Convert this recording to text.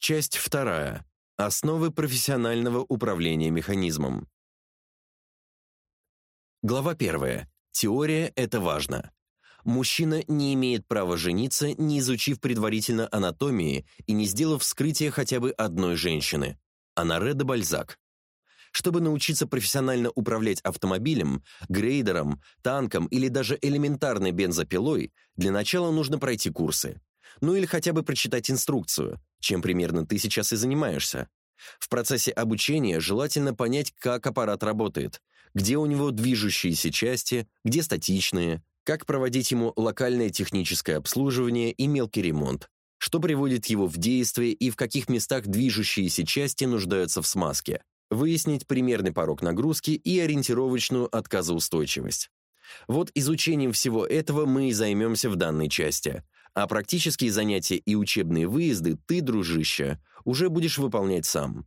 Часть вторая. Основы профессионального управления механизмом. Глава первая. Теория – это важно. Мужчина не имеет права жениться, не изучив предварительно анатомии и не сделав вскрытие хотя бы одной женщины. Анаре де Бальзак. Чтобы научиться профессионально управлять автомобилем, грейдером, танком или даже элементарной бензопилой, для начала нужно пройти курсы. Ну или хотя бы прочитать инструкцию, чем примерно ты сейчас и занимаешься. В процессе обучения желательно понять, как аппарат работает, где у него движущиеся части, где статичные, как проводить ему локальное техническое обслуживание и мелкий ремонт, что приводит его в действие и в каких местах движущиеся части нуждаются в смазке, выяснить примерный порог нагрузки и ориентировочную отказоустойчивость. Вот изучением всего этого мы и займемся в данной части, а практические занятия и учебные выезды ты, дружище, уже будешь выполнять сам.